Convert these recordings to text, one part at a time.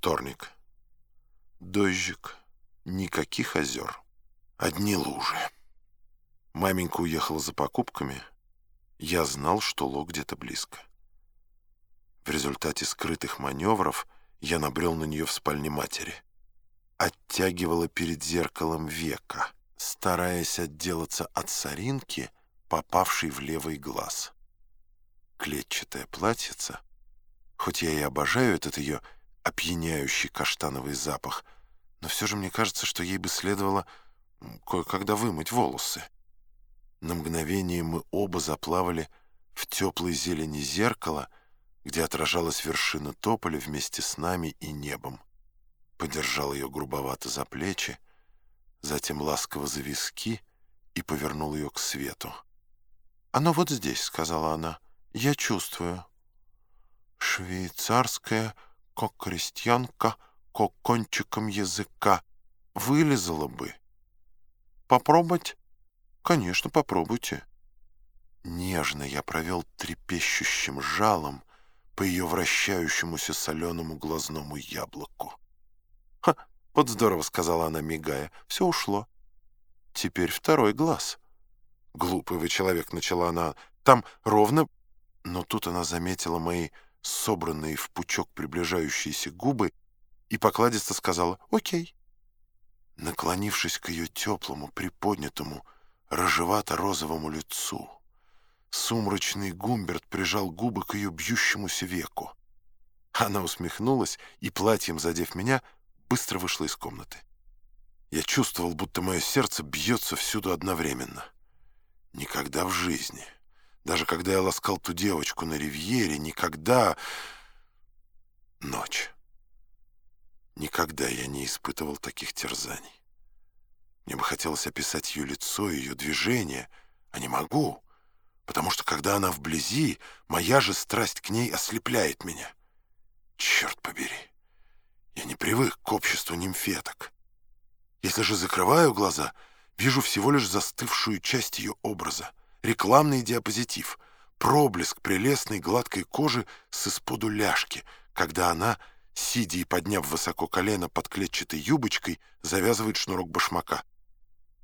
Вторник. Дождик. Никаких озер. Одни лужи. Маменька уехала за покупками. Я знал, что Ло где-то близко. В результате скрытых маневров я набрел на нее в спальне матери. Оттягивала перед зеркалом века, стараясь отделаться от соринки, попавшей в левый глаз. Клетчатое платьице, хоть я и обожаю этот ее опьяняющий каштановый запах, но все же мне кажется, что ей бы следовало кое-когда вымыть волосы. На мгновение мы оба заплавали в теплой зелени зеркала, где отражалась вершина тополя вместе с нами и небом. Подержал ее грубовато за плечи, затем ласково за виски и повернул ее к свету. «Оно вот здесь», — сказала она. «Я чувствую». «Швейцарская как крестьянка, как кончиком языка. Вылезала бы. Попробовать? Конечно, попробуйте. Нежно я провел трепещущим жалом по ее вращающемуся соленому глазному яблоку. «Ха, вот здорово», — сказала она, мигая. «Все ушло. Теперь второй глаз». «Глупый вы человек», — начала она. «Там ровно...» Но тут она заметила мои собранные в пучок приближающиеся губы и покладисто сказала «Окей». Наклонившись к ее теплому, приподнятому, рыжевато-розовому лицу, сумрачный Гумберт прижал губы к ее бьющемуся веку. Она усмехнулась и, платьем задев меня, быстро вышла из комнаты. Я чувствовал, будто мое сердце бьется всюду одновременно. Никогда в жизни. Даже когда я ласкал ту девочку на ривьере, никогда... Ночь. Никогда я не испытывал таких терзаний. Мне бы хотелось описать ее лицо ее движение, а не могу, потому что, когда она вблизи, моя же страсть к ней ослепляет меня. Черт побери, я не привык к обществу нимфеток. Если же закрываю глаза, вижу всего лишь застывшую часть ее образа — рекламный диапозитив, проблеск прелестной гладкой кожи с исподу ляжки, когда она, сидя и подняв высоко колено под клетчатой юбочкой, завязывает шнурок башмака.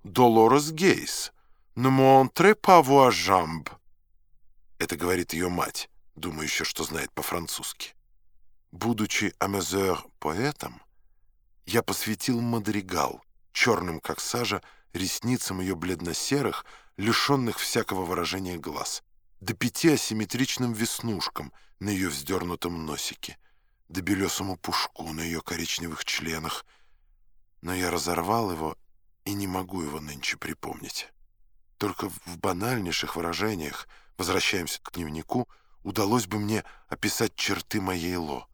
«Долорес Гейс, montre pas vos jambes». Это говорит ее мать, думающая, что знает по-французски. Будучи амезер поэтом, я посвятил мадригал, черным как сажа, ресницам ее бледно-серых, лишенных всякого выражения глаз, до пяти асимметричным веснушкам на ее вздернутом носике, до белесому пушку на ее коричневых членах. Но я разорвал его и не могу его нынче припомнить. Только в банальнейших выражениях, возвращаемся к дневнику, удалось бы мне описать черты моей Ло.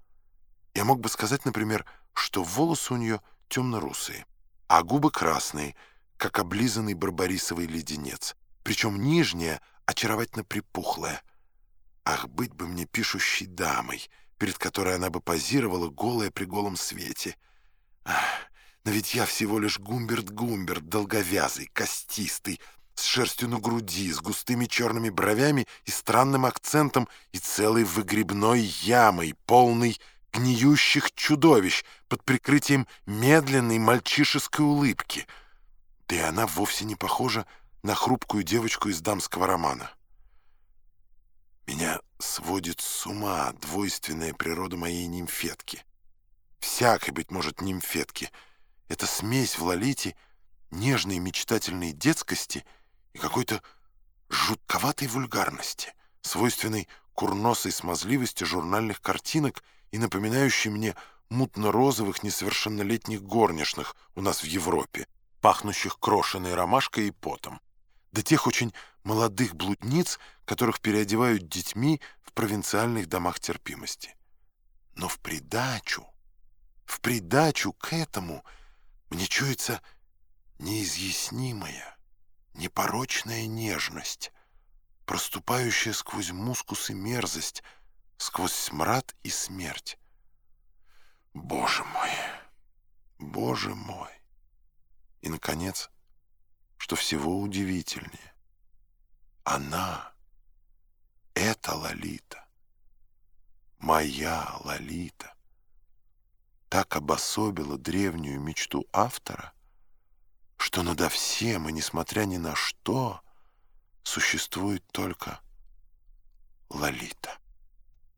Я мог бы сказать, например, что волосы у нее темно-русые, а губы красные — как облизанный барбарисовый леденец, причем нижняя очаровательно припухлая. Ах, быть бы мне пишущей дамой, перед которой она бы позировала голая при голом свете. Ах, но ведь я всего лишь Гумберт-Гумберт, долговязый, костистый, с шерстью на груди, с густыми черными бровями и странным акцентом, и целой выгребной ямой, полной гниющих чудовищ под прикрытием медленной мальчишеской улыбки — да и она вовсе не похожа на хрупкую девочку из дамского романа. Меня сводит с ума двойственная природа моей нимфетки. Всякой, быть может, нимфетки. Это смесь в Лолите нежной мечтательной детскости и какой-то жутковатой вульгарности, свойственной курносой смазливости журнальных картинок и напоминающей мне мутно-розовых несовершеннолетних горничных у нас в Европе пахнущих крошеной ромашкой и потом, до тех очень молодых блудниц, которых переодевают детьми в провинциальных домах терпимости. Но в придачу, в придачу к этому мне чуется неизъяснимая, непорочная нежность, проступающая сквозь мускус и мерзость, сквозь смрад и смерть. Боже мой, Боже мой! И, наконец, что всего удивительнее, она, эта Лолита, моя Лолита, так обособила древнюю мечту автора, что надо всем и несмотря ни на что существует только Лолита.